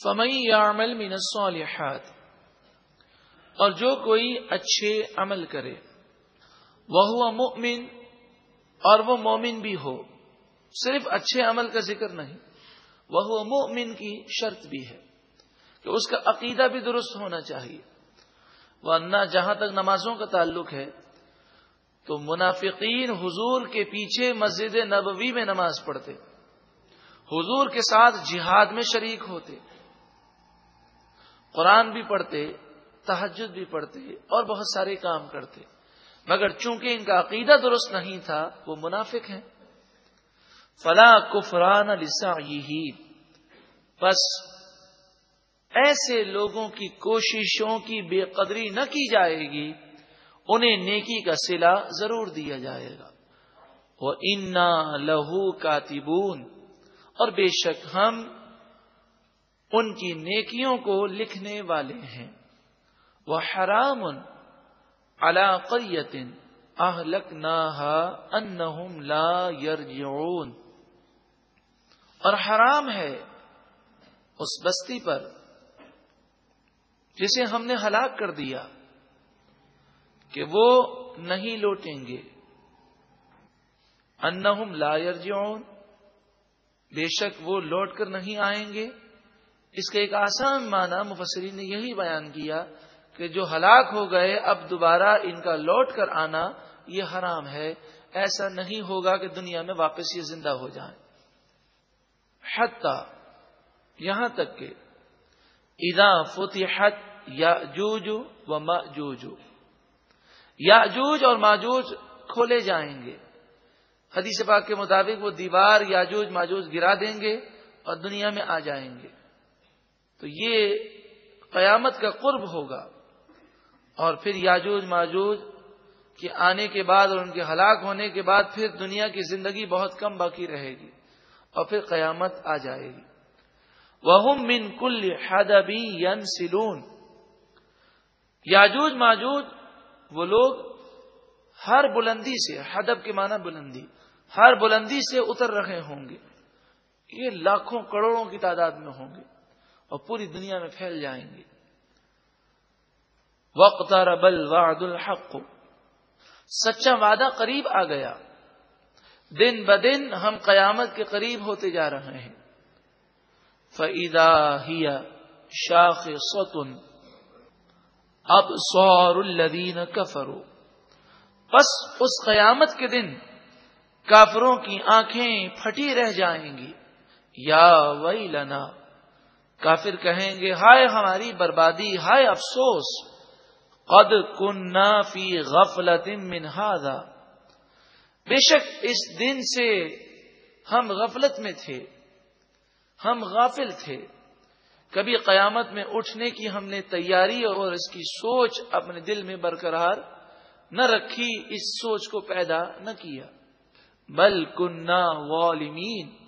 فمئی یامل من الصالحات اور جو کوئی اچھے عمل کرے وہ مؤمن اور وہ مومن بھی ہو، صرف اچھے عمل کا ذکر نہیں وہ مؤمن کی شرط بھی ہے کہ اس کا عقیدہ بھی درست ہونا چاہیے۔ ورنہ جہاں تک نمازوں کا تعلق ہے، تو منافقین حضور کے پیچھے مسجد نبوی میں نماز پڑھتے، حضور کے ساتھ جہاد میں شریک ہوتے۔ قرآن بھی پڑھتے تحجد بھی پڑھتے اور بہت سارے کام کرتے۔ مگر چونکہ ان کا عقیدہ درست نہیں تھا، وہ منافق ہیں۔ فلا کفران ہی بس ایسے لوگوں کی کوششوں کی بے قدری نہ کی جائے گی، انہیں نیکی کا سلا ضرور دیا جائے گا۔ وہ انا لہو کاتبون اور بے شک ہم ان کی نیکیوں کو لکھنے والے ہیں۔ وہ حرام علاقیت اہلک انہم لا یرجعون۔ اور حرام ہے اس بستی پر جسے ہم نے ہلاک کر دیا کہ وہ نہیں لوٹیں گے۔ انہم لا یرجعون۔ بے شک وہ لوٹ کر نہیں آئیں گے۔ اس کا ایک آسان معنی مفسرین نے یہی بیان کیا کہ جو ہلاک ہو گئے، اب دوبارہ ان کا لوٹ کر آنا یہ حرام ہے۔ ایسا نہیں ہوگا کہ دنیا میں واپس یہ زندہ ہو جائیں۔ حتی یہاں تک کہ ادا فتحت یا جوجو و ماجوجو یا جوج اور ماجوج کھولے جائیں گے۔ حدیث پاک کے مطابق وہ دیوار یاجوج ماجوج گرا دیں گے اور دنیا میں آ جائیں گے۔ تو یہ قیامت کا قرب ہوگا۔ اور پھر یاجوج ماجوج کے آنے کے بعد اور ان کے ہلاک ہونے کے بعد پھر دنیا کی زندگی بہت کم باقی رہے گی اور پھر قیامت آ جائے گی۔ وہ من کل حدبی ین سلون یاجوج ماجوج وہ لوگ ہر بلندی سے، حدب کے معنی بلندی، ہر بلندی سے اتر رہے ہوں گے۔ یہ لاکھوں کروڑوں کی تعداد میں ہوں گے۔ اور پوری دنیا میں پھیل جائیں گے۔ وقت ربل وعد الحق۔ سچا وعدہ قریب آ گیا۔ دن بدن ہم قیامت کے قریب ہوتے جا رہے ہیں۔ فعدا ہیا شاخ سوتن اب سور الدین کفرو بس اس قیامت کے دن کافروں کی آنکھیں پھٹی رہ جائیں گی۔ یا وئی لنا کافر کہیں گے، ہائے ہماری بربادی، ہائے افسوس، قد کننا فی غفلت من هذا بے شک اس دن سے ہم غفلت میں تھے، ہم غافل تھے۔ کبھی قیامت میں اٹھنے کی ہم نے تیاری اور اس کی سوچ اپنے دل میں برقرار نہ رکھی، اس سوچ کو پیدا نہ کیا۔ بل کنہ والمین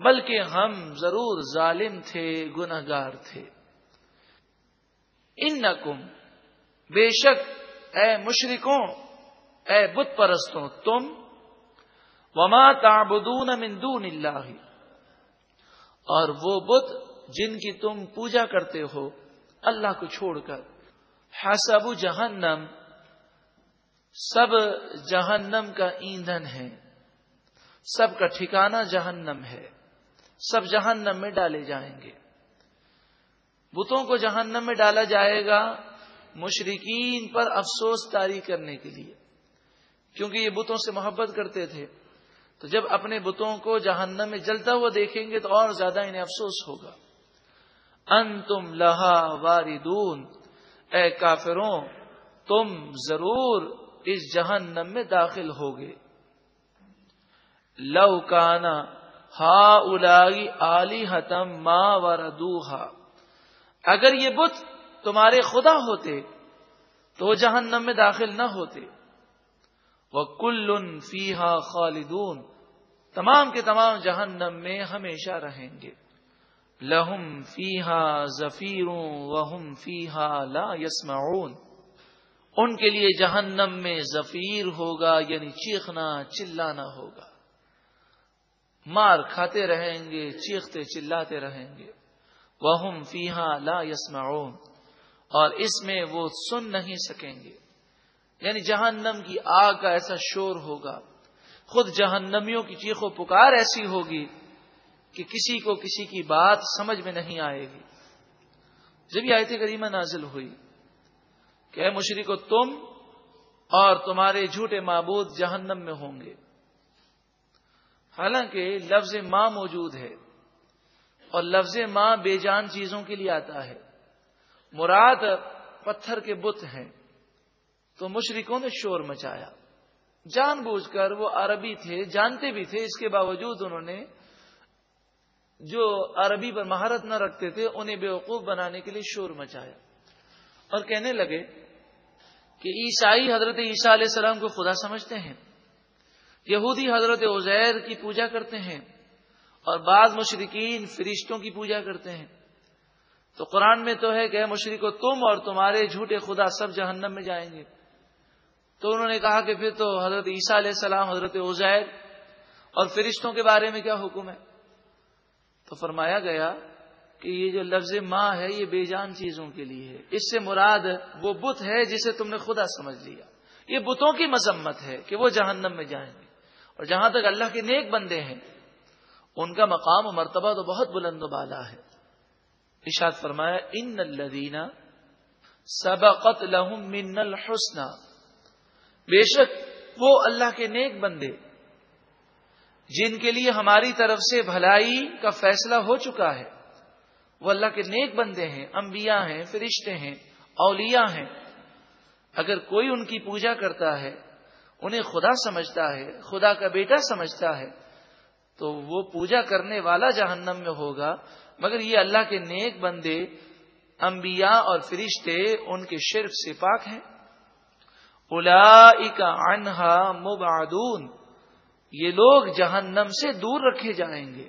بلکہ ہم ضرور ظالم تھے گناگار تھے۔ ان بے شک، اے مشرکوں، اے بت پرستوں، تم، وما تعبدون من دون اللہ۔ اور وہ بت جن کی تم پوجا کرتے ہو، اللہ کو چھوڑ کر۔ حسب جہنم، سب جہنم کا ایندھن ہے۔ سب کا ٹھکانہ جہنم ہے۔ سب جہنم میں ڈالے جائیں گے۔ بتوں کو جہنم میں ڈالا جائے گا مشرقین پر افسوس تاری کرنے کے لیے۔ کیونکہ یہ بتوں سے محبت کرتے تھے۔ تو جب اپنے بتوں کو جہنم میں جلتا ہوا دیکھیں گے تو اور زیادہ انہیں افسوس ہوگا۔ ان تم لہا واردون۔ اے کافروں، تم ضرور اس جہنم میں داخل ہوگے۔ لو کانا ہا الاگی علی حتم ماں وردوہا۔ اگر یہ بت تمہارے خدا ہوتے، تو جہنم میں داخل نہ ہوتے۔ وہ کل فیحا خالدون۔ تمام کے تمام جہنم میں ہمیشہ رہیں گے۔ لہم فیحا ظفیروں وہم فیحا لا یسمعون۔ ان کے لیے جہنم میں ظفیر ہوگا یعنی چیخنا، چلانا ہوگا۔ مار کھاتے رہیں گے، چیختے چلاتے رہیں گے۔ وہ فیحا لا یسمعون اور اس میں وہ سن نہیں سکیں گے۔ یعنی جہنم کی آگ کا ایسا شور ہوگا۔ خود جہنمیوں کی چیخ و پکار ایسی ہوگی کہ کسی کو کسی کی بات سمجھ میں نہیں آئے گی۔ جب یہ آیت کریمہ نازل ہوئی کہ اے مشرق تم اور تمہارے جھوٹے معبود جہنم میں ہوں گے۔ حالانکہ لفظ ماں موجود ہے اور لفظ ماں بے جان چیزوں کے لیے آتا ہے۔ مراد پتھر کے بت ہیں۔ تو مشرقوں نے شور مچایا۔ جان بوجھ کر وہ عربی تھے، جانتے بھی تھے۔ اس کے باوجود انہوں نے جو عربی پر مہارت نہ رکھتے تھے، انہیں بیوقوف بنانے کے لیے شور مچایا۔ اور کہنے لگے کہ عیسائی حضرت عیسیٰ علیہ السلام کو خدا سمجھتے ہیں۔ یہودی حضرت عزیر کی پوجا کرتے ہیں اور بعض مشرقین فرشتوں کی پوجا کرتے ہیں۔ تو قرآن میں تو ہے کہ مشرق و تم اور تمہارے جھوٹے خدا سب جہنم میں جائیں گے۔ تو انہوں نے کہا کہ پھر تو حضرت عیسیٰ علیہ السلام، حضرت عزیر اور فرشتوں کے بارے میں کیا حکم ہے؟ تو فرمایا گیا کہ یہ جو لفظ ماں ہے، یہ بے جان چیزوں کے لیے ہے۔ اس سے مراد وہ بت ہے جسے تم نے خدا سمجھ لیا۔ یہ بتوں کی مذمت ہے کہ وہ جہنم میں جائیں گے۔ اور جہاں تک اللہ کے نیک بندے ہیں، ان کا مقام و مرتبہ تو بہت بلند و بالا ہے۔ اشاد فرمایا، ان الدینہ سبقت لہم من الحسنہ بے شک وہ اللہ کے نیک بندے، جن کے لیے ہماری طرف سے بھلائی کا فیصلہ ہو چکا ہے۔ وہ اللہ کے نیک بندے ہیں، انبیاء ہیں، فرشتے ہیں، اولیاء ہیں۔ اگر کوئی ان کی پوجا کرتا ہے انہیں خدا سمجھتا ہے، خدا کا بیٹا سمجھتا ہے، تو وہ پوجا کرنے والا جہنم میں ہوگا۔ مگر یہ اللہ کے نیک بندے، انبیاء اور فرشتے ان کے شرف سے پاک ہیں۔ الا انہا مبعدون۔ یہ لوگ جہنم سے دور رکھے جائیں گے۔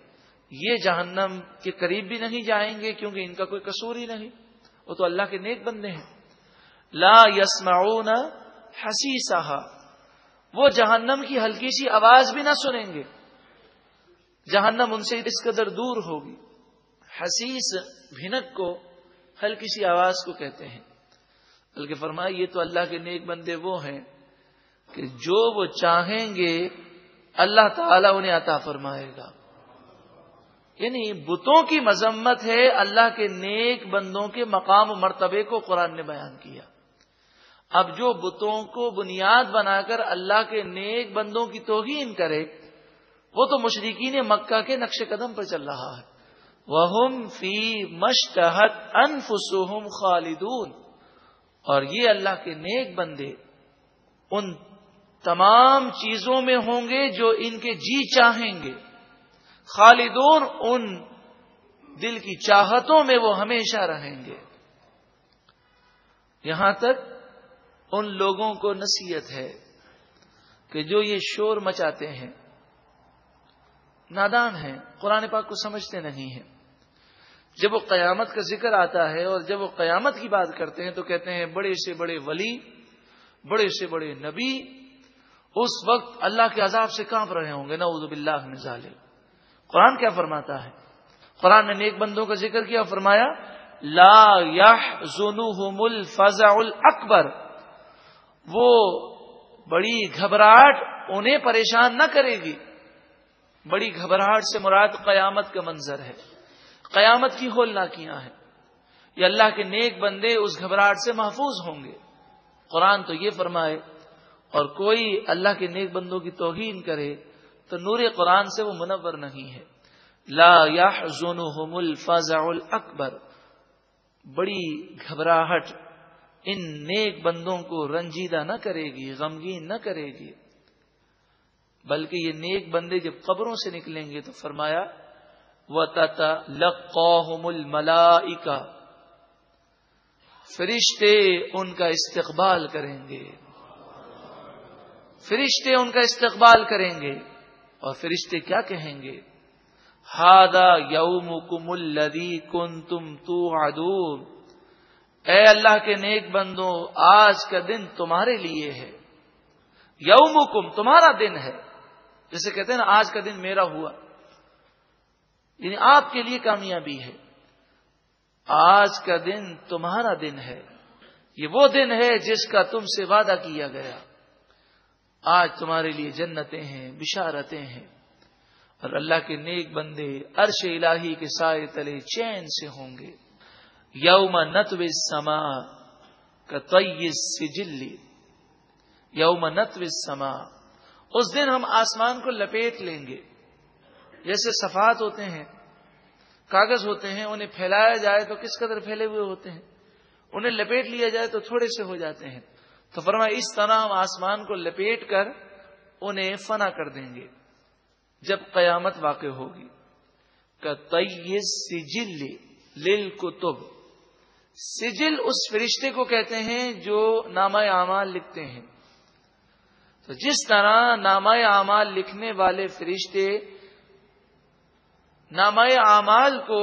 یہ جہنم کے قریب بھی نہیں جائیں گے کیونکہ ان کا کوئی قصور ہی نہیں۔ وہ تو اللہ کے نیک بندے ہیں۔ لا یسمعون حسیسہا۔ وہ جہنم کی ہلکی سی آواز بھی نہ سنیں گے۔ جہنم ان سے اس قدر دور ہوگی۔ حسیس بھنک کو ہلکی سی آواز کو کہتے ہیں۔ بلکہ فرمائے یہ تو اللہ کے نیک بندے وہ ہیں کہ جو وہ چاہیں گے، اللہ تعالی انہیں عطا فرمائے گا۔ یعنی بتوں کی مذمت ہے اللہ کے نیک بندوں کے مقام و مرتبے کو قرآن نے بیان کیا۔ اب جو بتوں کو بنیاد بنا کر اللہ کے نیک بندوں کی توہین کرے، وہ تو مشرقین مکہ کے نقش قدم پر چل رہا ہے۔ وہ فی مشتحت انفسم خالدون۔ اور یہ اللہ کے نیک بندے ان تمام چیزوں میں ہوں گے جو ان کے جی چاہیں گے۔ خالدون ان دل کی چاہتوں میں وہ ہمیشہ رہیں گے۔ یہاں تک ان لوگوں کو نصیحت ہے کہ جو یہ شور مچاتے ہیں، نادان ہیں، قرآن پاک کو سمجھتے نہیں ہیں۔ جب وہ قیامت کا ذکر آتا ہے اور جب وہ قیامت کی بات کرتے ہیں تو کہتے ہیں، بڑے سے بڑے ولی، بڑے سے بڑے نبی، اس وقت اللہ کے عذاب سے کانپ رہے ہوں گے۔ نعوذ باللہ من ظالم قرآن کیا فرماتا ہے؟ قرآن نے نیک بندوں کا ذکر کیا، فرمایا، لا يحزنهم الفزع الاکبر۔ وہ بڑی گھبراہٹ انہیں پریشان نہ کرے گی۔ بڑی گھبراہٹ سے مراد قیامت کا منظر ہے۔ قیامت کی ہول ناکیاں ہیں۔ یہ اللہ کے نیک بندے اس گھبراہٹ سے محفوظ ہوں گے۔ قرآن تو یہ فرمائے، اور کوئی اللہ کے نیک بندوں کی توہین کرے تو نور قرآن سے وہ منور نہیں ہے۔ لا يحزنهم الفزع الاکبر۔ بڑی گھبراہٹ ان نیک بندوں کو رنجیدہ نہ کرے گی، غمگین نہ کرے گی۔ بلکہ یہ نیک بندے جب قبروں سے نکلیں گے تو فرمایا، وَتَتَلَقَّاهُمُ الْمَلَائِكَ۔ فرشتے ان کا استقبال کریں گے۔ فرشتے ان کا استقبال کریں گے۔ اور فرشتے کیا کہیں گے؟ ہادا یوم کم الدی کن تم تو اے اللہ کے نیک بندوں، آج کا دن تمہارے لیے ہے۔ یوم تمہارا دن ہے۔ جیسے کہتے ہیں نا، آج کا دن میرا ہوا۔ یعنی آپ کے لیے کامیابی ہے۔ آج کا دن تمہارا دن ہے۔ یہ وہ دن ہے جس کا تم سے وعدہ کیا گیا۔ آج تمہارے لیے جنتیں ہیں، بشارتیں ہیں۔ اور اللہ کے نیک بندے، عرش الہی کے سائے تلے چین سے ہوں گے۔ یوم نتو سما کا سجلی یوم نتو سما اس دن ہم آسمان کو لپیٹ لیں گے. جیسے صفات ہوتے ہیں، کاغذ ہوتے ہیں، انہیں پھیلایا جائے تو کس قدر پھیلے ہوئے ہوتے ہیں؟ انہیں لپیٹ لیا جائے تو تھوڑے سے ہو جاتے ہیں۔ تو فرما اس طرح ہم آسمان کو لپیٹ کر انہیں فنا کر دیں گے، جب قیامت واقع ہوگی۔ سجل لل کتب سجل اس فرشتے کو کہتے ہیں جو نام اعمال لکھتے ہیں۔ تو جس طرح نام اعمال لکھنے والے فرشتے نام اعمال کو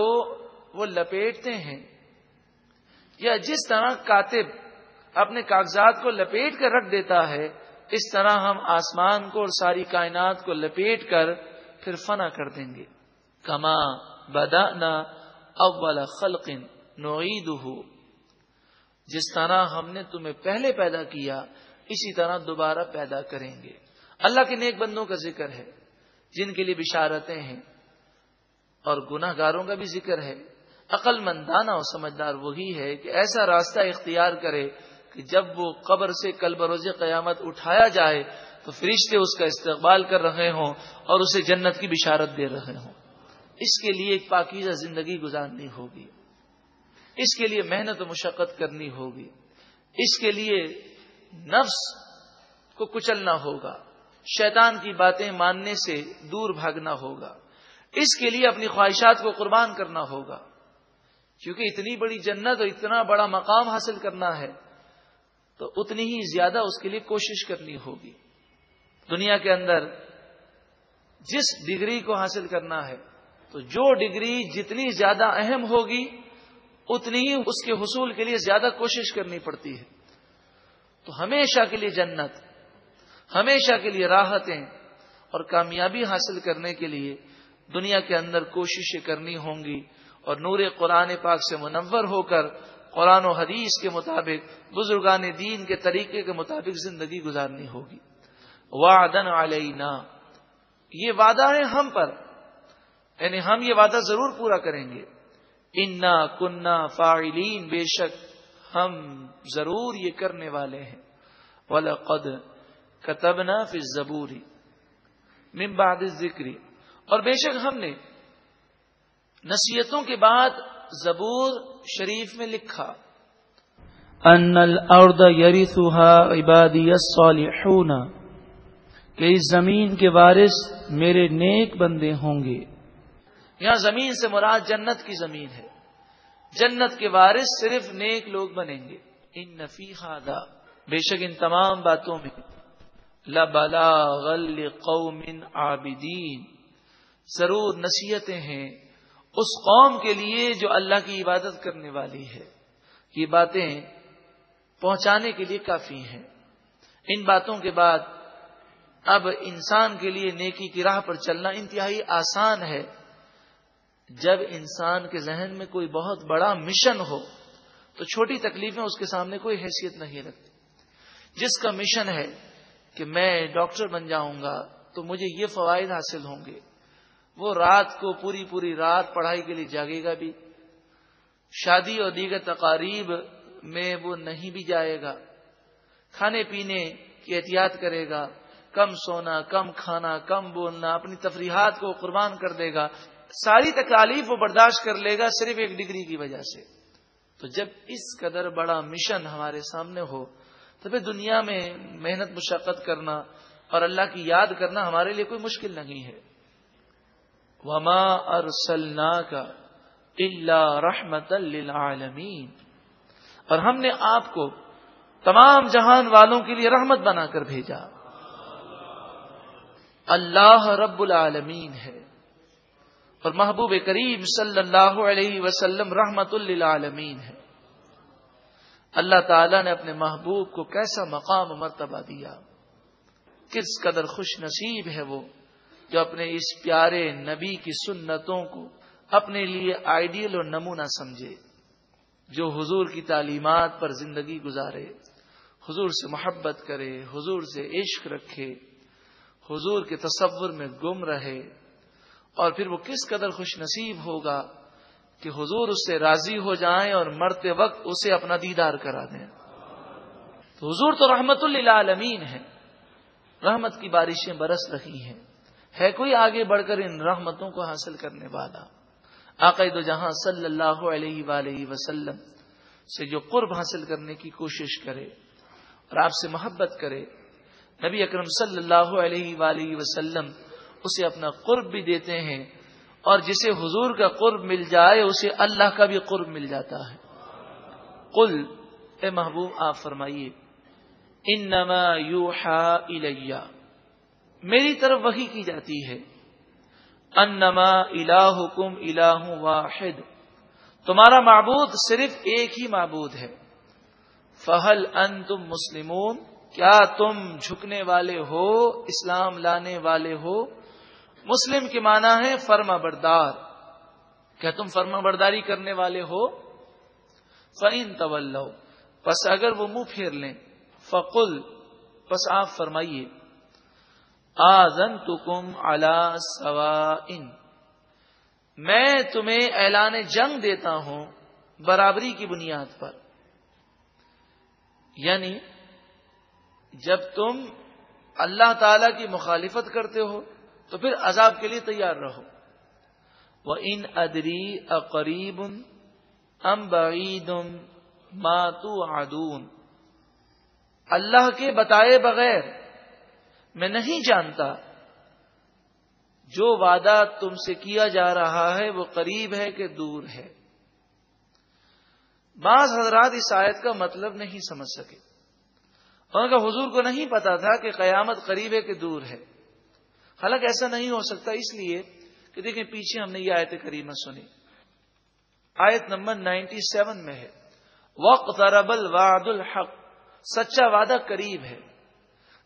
وہ لپیٹتے ہیں، یا جس طرح کاتب اپنے کاغذات کو لپیٹ کر رکھ دیتا ہے، اس طرح ہم آسمان کو اور ساری کائنات کو لپیٹ کر پھر فنا کر دیں گے۔ کما بدانا اول خلق نوعید ہو جس طرح ہم نے تمہیں پہلے پیدا کیا، اسی طرح دوبارہ پیدا کریں گے۔ اللہ کے نیک بندوں کا ذکر ہے، جن کے لیے بشارتیں ہیں، اور گناہ گاروں کا بھی ذکر ہے۔ عقل مندانہ اور سمجھدار وہی ہے کہ ایسا راستہ اختیار کرے کہ جب وہ قبر سے کل بروز قیامت اٹھایا جائے تو فرشتے اس کا استقبال کر رہے ہوں اور اسے جنت کی بشارت دے رہے ہوں۔ اس کے لیے ایک پاکیزہ زندگی گزارنی ہوگی۔ اس کے لیے محنت و مشقت کرنی ہوگی۔ اس کے لیے نفس کو کچلنا ہوگا۔ شیطان کی باتیں ماننے سے دور بھاگنا ہوگا۔ اس کے لیے اپنی خواہشات کو قربان کرنا ہوگا۔ کیونکہ اتنی بڑی جنت اور اتنا بڑا مقام حاصل کرنا ہے، تو اتنی ہی زیادہ اس کے لیے کوشش کرنی ہوگی۔ دنیا کے اندر جس ڈگری کو حاصل کرنا ہے تو جو ڈگری جتنی زیادہ اہم ہوگی، اتنی ہی اس کے حصول کے لیے زیادہ کوشش کرنی پڑتی ہے۔ تو ہمیشہ کے لیے جنت، ہمیشہ کے لیے راحتیں اور کامیابی حاصل کرنے کے لیے دنیا کے اندر کوششیں کرنی ہوں گی اور نور قرآن پاک سے منور ہو کر قرآن و حدیث کے مطابق، بزرگان دین کے طریقے کے مطابق زندگی گزارنی ہوگی۔ وعدن علینا، یہ وعدہ ہے ہم پر۔ یعنی ہم یہ وعدہ ضرور پورا کریں گے۔ انا کنہ فاعلین، بے شک ہم ضرور یہ کرنے والے ہیں۔ وَلَقَدْ كَتَبْنَا فِي الزَّبُورِ من بعد الذکری اور بے شک ہم نے نصیحتوں کے بعد زبور شریف میں لکھا۔ ان الارض يرثها عبادی الصالحون، کہ اس زمین کے وارث میرے نیک بندے ہوں گے۔ یہاں زمین سے مراد جنت کی زمین ہے۔ جنت کے وارث صرف نیک لوگ بنیں گے۔ ان نفی خادہ بے شک ان تمام باتوں میں۔ لبلا غل قوم عابدین۔ ضرور نصیحتیں ہیں اس قوم کے لیے جو اللہ کی عبادت کرنے والی ہے۔ یہ باتیں پہنچانے کے لیے کافی ہیں۔ ان باتوں کے بعد اب انسان کے لیے نیکی کی راہ پر چلنا انتہائی آسان ہے۔ جب انسان کے ذہن میں کوئی بہت بڑا مشن ہو، تو چھوٹی تکلیفیں اس کے سامنے کوئی حیثیت نہیں رکھتی۔ جس کا مشن ہے کہ میں ڈاکٹر بن جاؤں گا، تو مجھے یہ فوائد حاصل ہوں گے۔ وہ رات کو پوری پوری رات پڑھائی کے لیے جاگے گا بھی۔ شادی اور دیگر تقاریب میں وہ نہیں بھی جائے گا۔ کھانے پینے کی احتیاط کرے گا۔ کم سونا، کم کھانا، کم بولنا، اپنی تفریحات کو قربان کر دے گا۔ ساری تکالیف وہ برداشت کر لے گا صرف ایک ڈگری کی وجہ سے۔ تو جب اس قدر بڑا مشن ہمارے سامنے ہو، تو پھر دنیا میں محنت، مشقت کرنا اور اللہ کی یاد کرنا ہمارے لیے کوئی مشکل نہیں ہے۔ وما ارسلنا کا اللہ رحمت للعالمین اور ہم نے آپ کو تمام جہان والوں کے لیے رحمت بنا کر بھیجا۔ اللہ رب العالمین ہے۔ اور محبوب کریم صلی اللہ علیہ وسلم رحمت للعالمین ہے۔ اللہ تعالی نے اپنے محبوب کو کیسا مقام و مرتبہ دیا؟ کس قدر خوش نصیب ہے وہ جو اپنے اس پیارے نبی کی سنتوں کو اپنے لیے آئیڈیل اور نمونہ سمجھے، جو حضور کی تعلیمات پر زندگی گزارے، حضور سے محبت کرے، حضور سے عشق رکھے، حضور کے تصور میں گم رہے اور پھر وہ کس قدر خوش نصیب ہوگا کہ حضور اس سے راضی ہو جائیں اور مرتے وقت اسے اپنا دیدار کرا دیں۔ تو حضور تو رحمت للعالمین ہے رحمت کی بارشیں برس رہی ہیں۔ ہے کوئی آگے بڑھ کر ان رحمتوں کو حاصل کرنے والا؟ عقید جہاں صلی اللہ علیہ وآلہ وسلم سے جو قرب حاصل کرنے کی کوشش کرے اور آپ سے محبت کرے، نبی اکرم صلی اللہ علیہ وآلہ وسلم اسے اپنا قرب بھی دیتے ہیں اور جسے حضور کا قرب مل جائے، اسے اللہ کا بھی قرب مل جاتا ہے۔ قل، اے محبوب، آپ فرمائیے، انما یوحا الیہ۔ میری طرف وہی کی جاتی ہے۔ انما الہکم الہ واحد۔ تمہارا معبود صرف ایک ہی معبود ہے۔ فہل ان تم مسلمون۔ کیا تم جھکنے والے ہو، اسلام لانے والے ہو مسلم کے معنی ہے فرما بردار۔ کیا تم فرما برداری کرنے والے ہو؟ فعین طول بس اگر وہ منہ پھیر لیں۔ فقل۔ بس آپ فرمائیے۔ آزن تو کم سوا میں تمہیں اعلان جنگ دیتا ہوں برابری کی بنیاد پر۔ یعنی جب تم اللہ تعالی کی مخالفت کرتے ہو تو پھر عذاب کے لیے تیار رہو۔ وہ ان ادری اقریب ام بعید ماتو آدون اللہ کے بتائے بغیر میں نہیں جانتا جو وعدہ تم سے کیا جا رہا ہے وہ قریب ہے کہ دور ہے۔ بعض حضرات اس آیت کا مطلب نہیں سمجھ سکے۔ ان کا حضور کو نہیں پتا تھا کہ قیامت قریب ہے کہ دور ہے۔ حالانکہ ایسا نہیں ہو سکتا، اس لیے کہ دیکھیں پیچھے ہم نے یہ آیت کریمہ سنی۔ آیت نمبر نائنٹی سیون میں ہے۔ وقت الوعد الحق۔ سچا وعدہ قریب ہے۔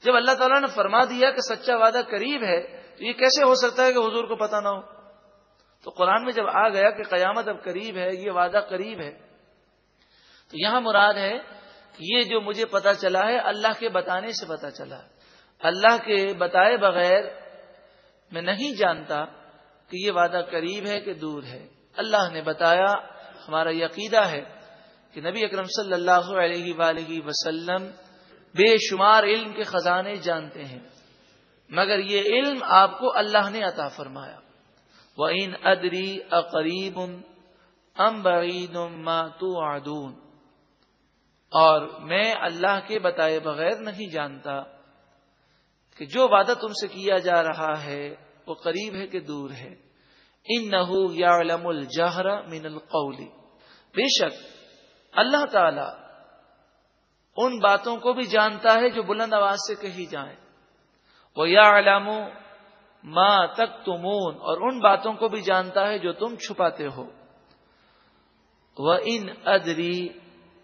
جب اللہ تعالیٰ نے فرما دیا کہ سچا وعدہ قریب ہے، تو یہ کیسے ہو سکتا ہے کہ حضور کو پتا نہ ہو؟ تو قرآن میں جب آ گیا کہ قیامت اب قریب ہے، یہ وعدہ قریب ہے، تو یہاں مراد ہے کہ یہ جو مجھے پتا چلا ہے، اللہ کے بتانے سے پتا چلا۔ اللہ کے بتائے بغیر میں نہیں جانتا کہ یہ وعدہ قریب ہے کہ دور ہے۔ اللہ نے بتایا، ہمارا یقیدہ ہے کہ نبی اکرم صلی اللہ علیہ وآلہ وسلم بے شمار علم کے خزانے جانتے ہیں، مگر یہ علم آپ کو اللہ نے عطا فرمایا۔ وہ ان ادری اقریب ام بعید ما اور میں اللہ کے بتائے بغیر نہیں جانتا کہ جو وعدہ تم سے کیا جا رہا ہے وہ قریب ہے کہ دور ہے۔ ان نہ الجہر من القولی بے شک اللہ تعالی ان باتوں کو بھی جانتا ہے جو بلند آواز سے کہی جائیں۔ وہ یا علام ماں تک تمون اور ان باتوں کو بھی جانتا ہے جو تم چھپاتے ہو۔ وہ ان ادری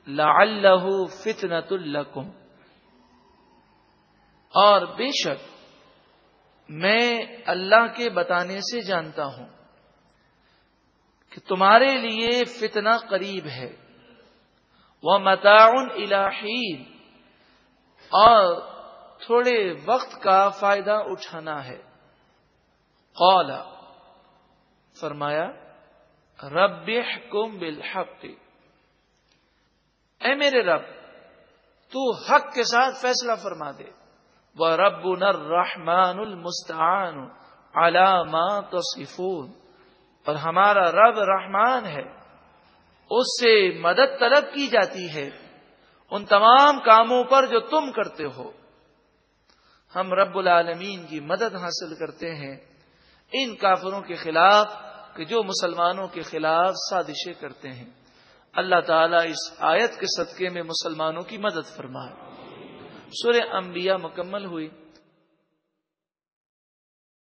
لا اللہ فتنت القم اور بے شک میں اللہ کے بتانے سے جانتا ہوں کہ تمہارے لیے فتنہ قریب ہے۔ وہ متعن الہین اور تھوڑے وقت کا فائدہ اٹھانا ہے۔ قال، فرمایا رب کم بالحق۔ اے میرے رب، تو حق کے ساتھ فیصلہ فرما دے۔ وہ رب نر رحمان المستعان علامات اور ہمارا رب رحمان ہے، اس سے مدد طلب کی جاتی ہے ان تمام کاموں پر جو تم کرتے ہو۔ ہم رب العالمین کی مدد حاصل کرتے ہیں ان کافروں کے خلاف کہ جو مسلمانوں کے خلاف سازشیں کرتے ہیں۔ اللہ تعالیٰ اس آیت کے صدقے میں مسلمانوں کی مدد فرمائے۔ سورہ انبیاء مکمل ہوئی۔